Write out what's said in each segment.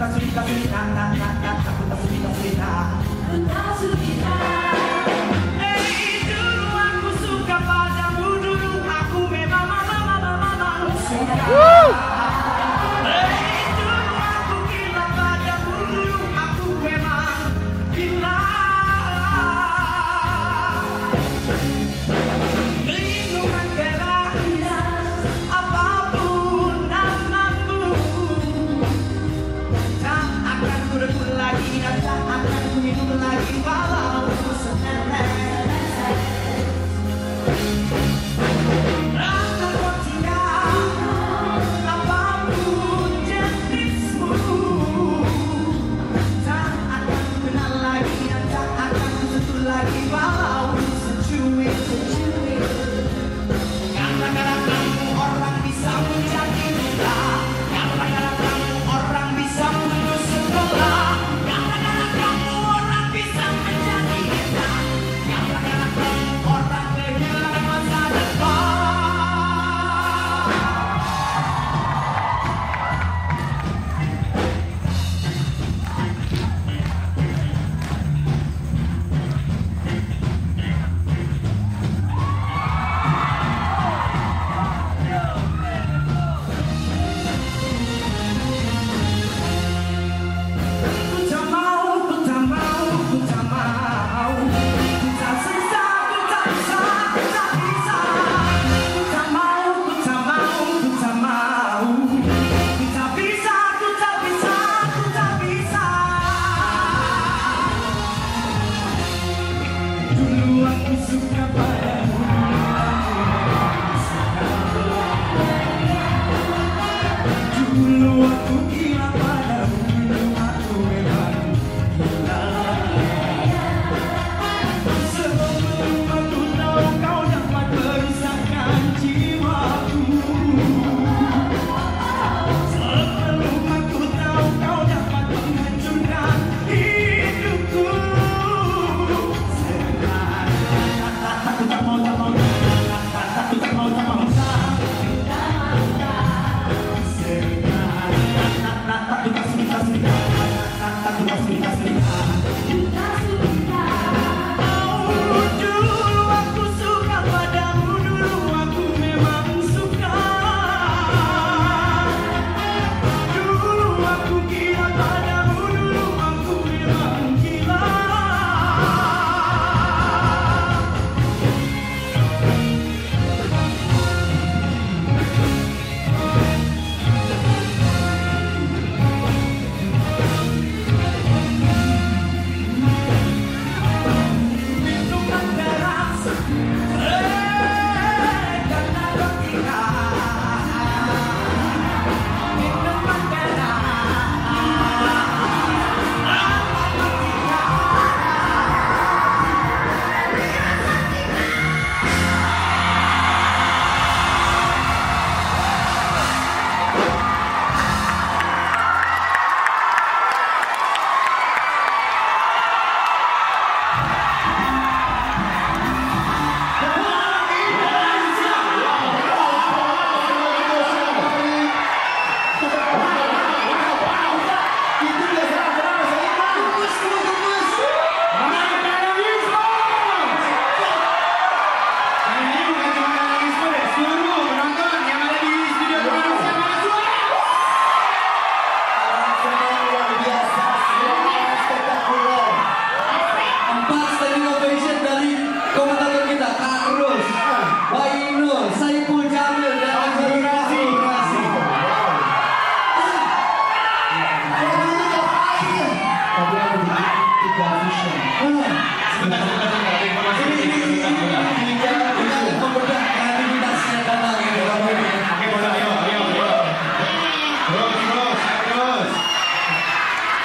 二すりかすりなすりかすりすり isso que aparece.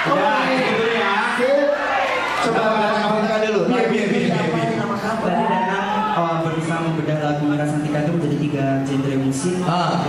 Ya, gitu ya. Coba dulu. Biar, biar, biar, biar. Nama berusaha membedah lagu Merah Santika itu menjadi tiga genre musik. Ah.